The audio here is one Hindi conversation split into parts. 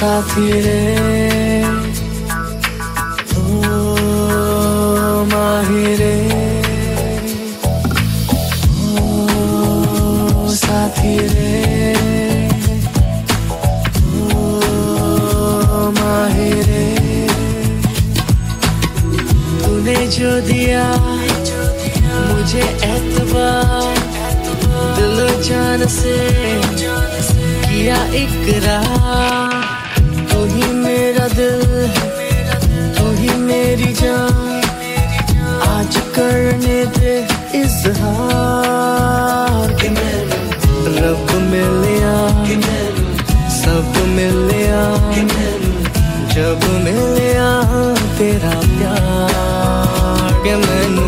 साथी रे। ओ माहिरे ओ साथी रे। ओ माहिरे तूने जो दिया, मुझे एतबार, दिल जान से किया इकरार। तू मेरा दिल, तू ही मेरी जान। आज करने दे इजहार। रब मिलिया सब मिलिया जब मिलिया तेरा प्यार। के मैनू,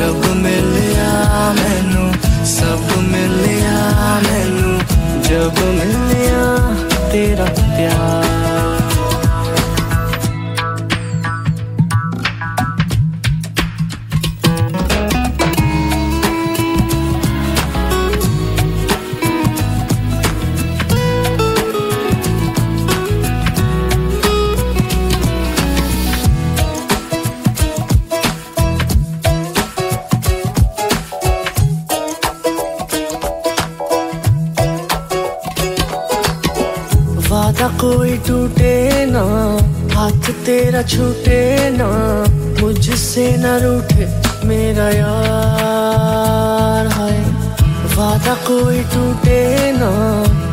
रब मिलिया मैनू, सब मिलिया मैनू। जब मिलिया तेरा प्यार। कोई टूटे ना, हाथ तेरा छूटे ना, मुझसे न रूठे मेरा यार है वादा कोई टूटे ना,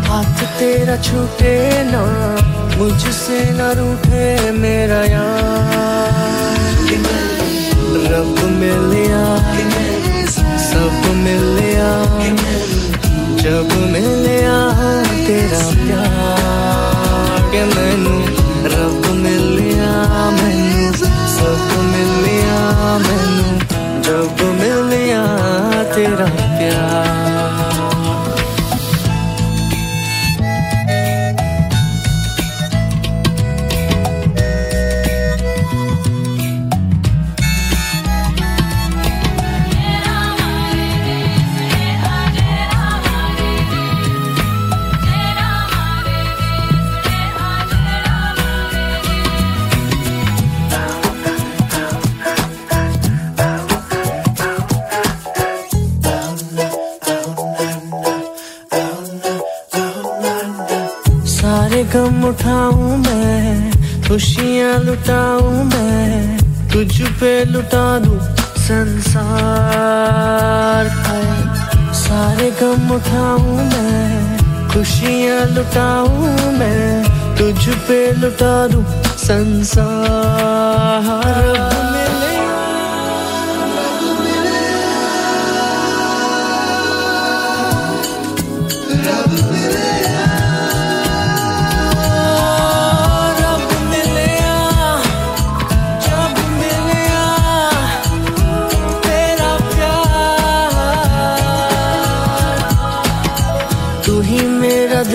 हाथ तेरा छूटे ना, मुझसे न रूठे मेरा यार। रब मिलिया सब मिलिया जब मिलिया तेरा प्यार। तेरा प्यार। उठाऊं मैं, खुशियाँ लुटाऊ मैं तुझ पे लुटा दूँ संसार का सारे गम उठाऊ मैं, खुशियाँ लुटाऊ मैं तुझ पे लुटा दूँ संसार।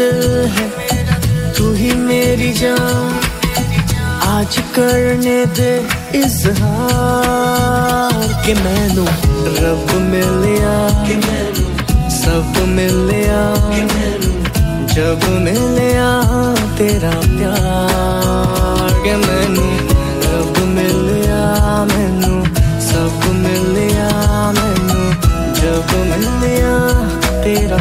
दिल है, तू ही मेरी जान। आज करने दे इजहार कि मैनू रब मिलिया, सब मिलिया। जब मिलिया तेरा प्यार, के मैनू रब मिलिया, मैनू सब मिलिया, मैनू जब मिलिया तेरा